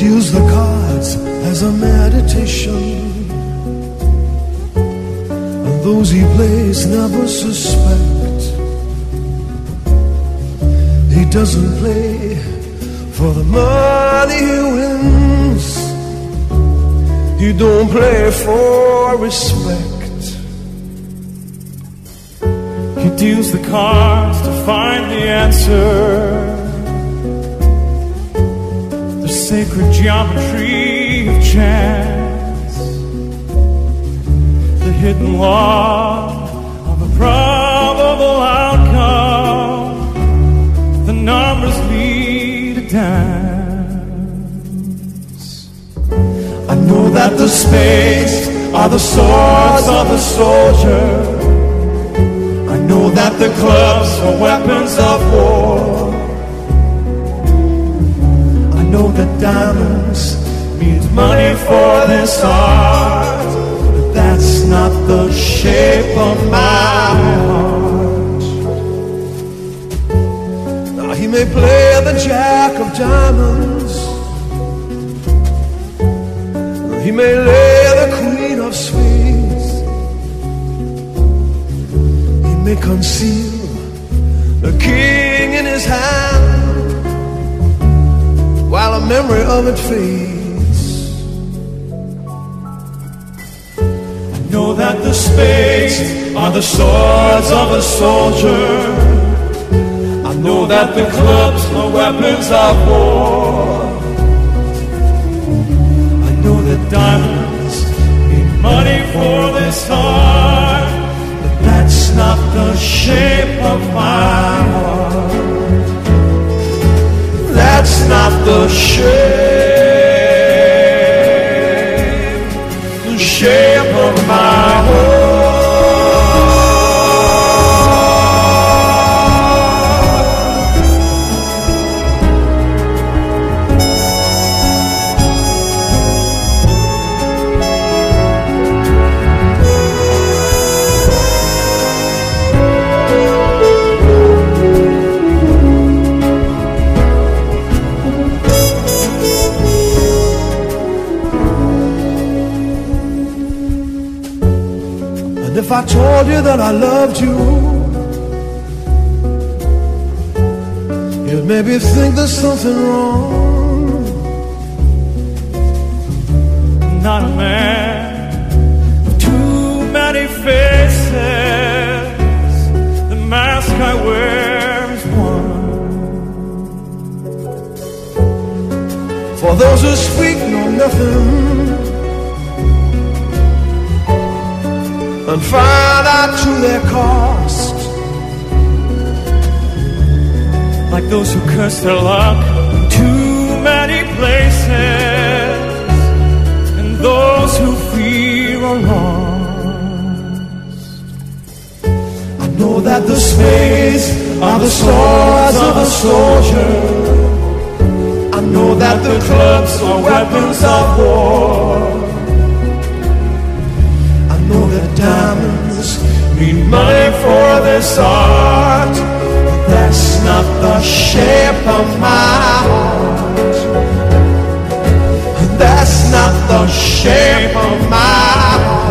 deals the cards as a meditation. And those he plays never suspect. He doesn't play for the money he wins. He don't play for respect. He deals the cards to find the answer. Sacred geometry of chance. The hidden law of a probable outcome. The numbers lead a dance. I know that the spades are the swords of a soldier. I know that the clubs are weapons of war. That diamonds means money for this art, but that's not the shape of my heart. Now he may play the jack of diamonds. Ah, he may lay memory of. Know that the spades are the swords of a soldier. I know that the clubs are weapons of war. I know that diamonds mean money for this heart, but that's not the shape of my heart. That's not the shape, the shape of my if I told you that I loved you, you'd maybe think there's something wrong. not a man with too many faces. The mask I wear is one. For those who speak know nothing and find out to their cost. Like those who curse their luck in too many places, and those who fear are lost. I know that the spades are the swords of a soldier. I know that the clubs are weapons of war. Money for this art. But that's not the shape of my heart. That's not the shape of my